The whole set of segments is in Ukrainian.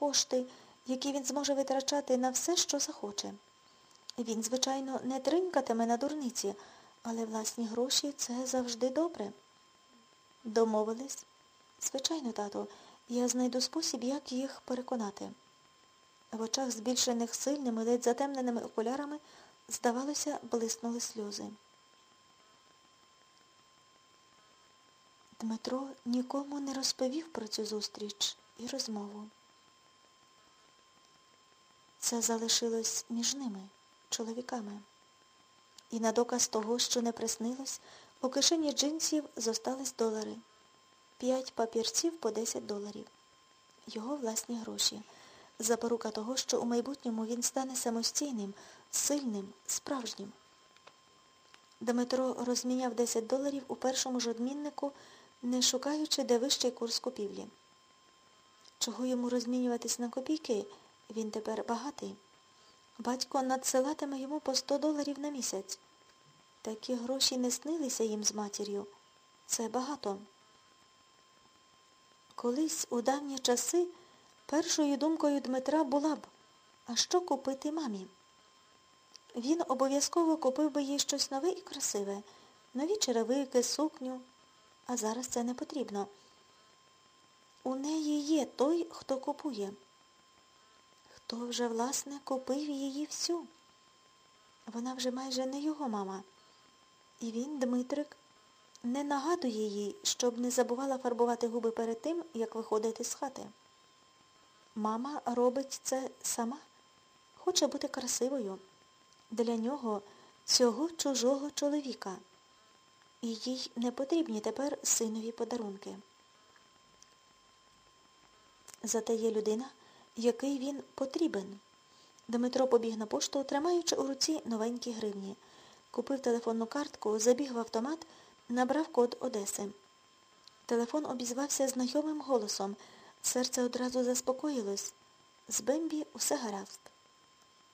кошти, які він зможе витрачати на все, що захоче. Він, звичайно, не тринькатиме на дурниці, але власні гроші це завжди добре. Домовились? Звичайно, тато, я знайду спосіб, як їх переконати. В очах, збільшених сильними, ледь затемненими окулярами, здавалося, блиснули сльози. Дмитро нікому не розповів про цю зустріч і розмову. Це залишилось між ними, чоловіками. І на доказ того, що не приснилось, у кишені джинсів зостались долари. П'ять папірців по 10 доларів. Його власні гроші. Запорука того, що у майбутньому він стане самостійним, сильним, справжнім. Дмитро розміняв 10 доларів у першому ж одміннику, не шукаючи, де вищий курс купівлі. Чого йому розмінюватись на копійки? Він тепер багатий. Батько надсилатиме йому по 100 доларів на місяць. Такі гроші не снилися їм з матір'ю. Це багато. Колись у давні часи першою думкою Дмитра була б, а що купити мамі? Він обов'язково купив би їй щось нове і красиве, нові черевики, сукню, а зараз це не потрібно. У неї є той, хто купує. Хто вже, власне, купив її всю? Вона вже майже не його мама. І він, Дмитрик, не нагадує їй, щоб не забувала фарбувати губи перед тим, як виходити з хати. Мама робить це сама, хоче бути красивою. Для нього цього чужого чоловіка. І їй не потрібні тепер синові подарунки. Зате є людина, який він потрібен. Дмитро побіг на пошту, тримаючи у руці новенькі гривні. Купив телефонну картку, забіг в автомат, набрав код Одеси. Телефон обізвався знайомим голосом. Серце одразу заспокоїлось. З Бембі усе гаразд.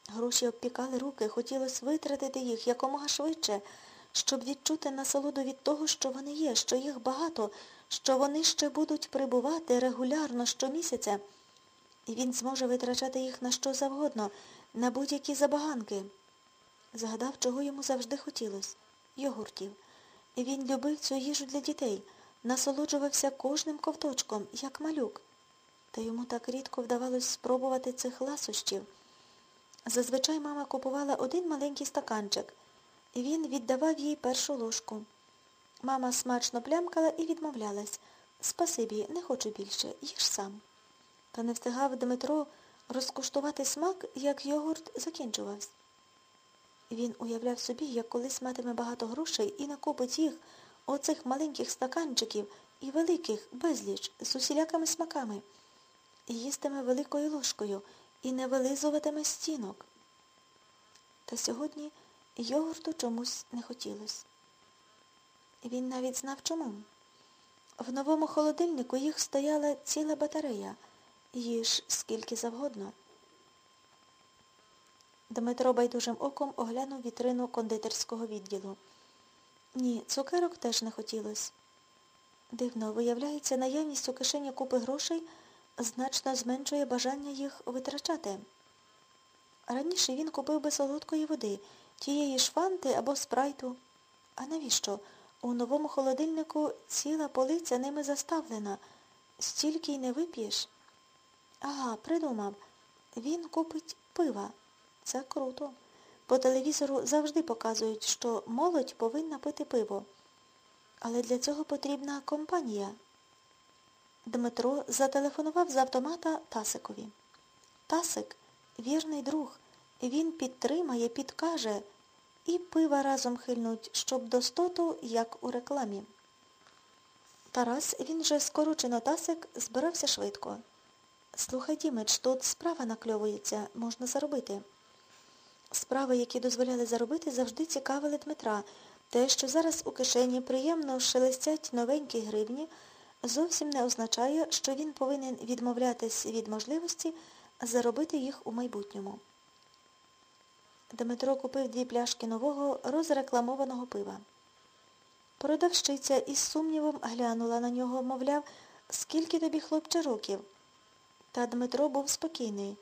Гроші обпікали руки, хотілося витратити їх якомога швидше, щоб відчути насолоду від того, що вони є, що їх багато, що вони ще будуть прибувати регулярно щомісяця, і він зможе витрачати їх на що завгодно, на будь-які забаганки. Згадав, чого йому завжди хотілося йогуртів. І він любив цю їжу для дітей, насолоджувався кожним ковточком, як малюк. Та йому так рідко вдавалось спробувати цих ласощів. Зазвичай мама купувала один маленький стаканчик, і він віддавав їй першу ложку. Мама смачно плямкала і відмовлялась. Спасибі, не хочу більше, їж сам. Та не встигав Дмитро розкуштувати смак, як йогурт закінчувався. Він уявляв собі, як колись матиме багато грошей і накопить їх, оцих маленьких стаканчиків і великих, безліч, з усілякими смаками, і їстиме великою ложкою і не вилизуватиме стінок. Та сьогодні йогурту чомусь не хотілося. Він навіть знав чому. В новому холодильнику їх стояла ціла батарея, їж скільки завгодно. Дмитро байдужим оком оглянув вітрину кондитерського відділу. Ні, цукерок теж не хотілося. Дивно, виявляється, наявність у кишені купи грошей значно зменшує бажання їх витрачати. Раніше він купив би солодкої води, тієї ж фанти або спрайту. А навіщо? У новому холодильнику ціла полиця ними заставлена. Стільки й не вип'єш. Ага, придумав. Він купить пива. Це круто. По телевізору завжди показують, що молодь повинна пити пиво. Але для цього потрібна компанія. Дмитро зателефонував з автомата Тасикові. Тасик вірний друг. Він підтримає, підкаже. І пива разом хильнуть, щоб достоту, як у рекламі. Тарас, він же скорочено Тасик, збирався швидко. Слухай, Дімич, тут справа накльовується, можна заробити. Справи, які дозволяли заробити, завжди цікавили Дмитра. Те, що зараз у кишені приємно шелестять новенькі гривні, зовсім не означає, що він повинен відмовлятись від можливості заробити їх у майбутньому. Дмитро купив дві пляшки нового розрекламованого пива. Продавщиця із сумнівом глянула на нього, мовляв, скільки тобі, хлопче, років? Та Дмитро був спокійний.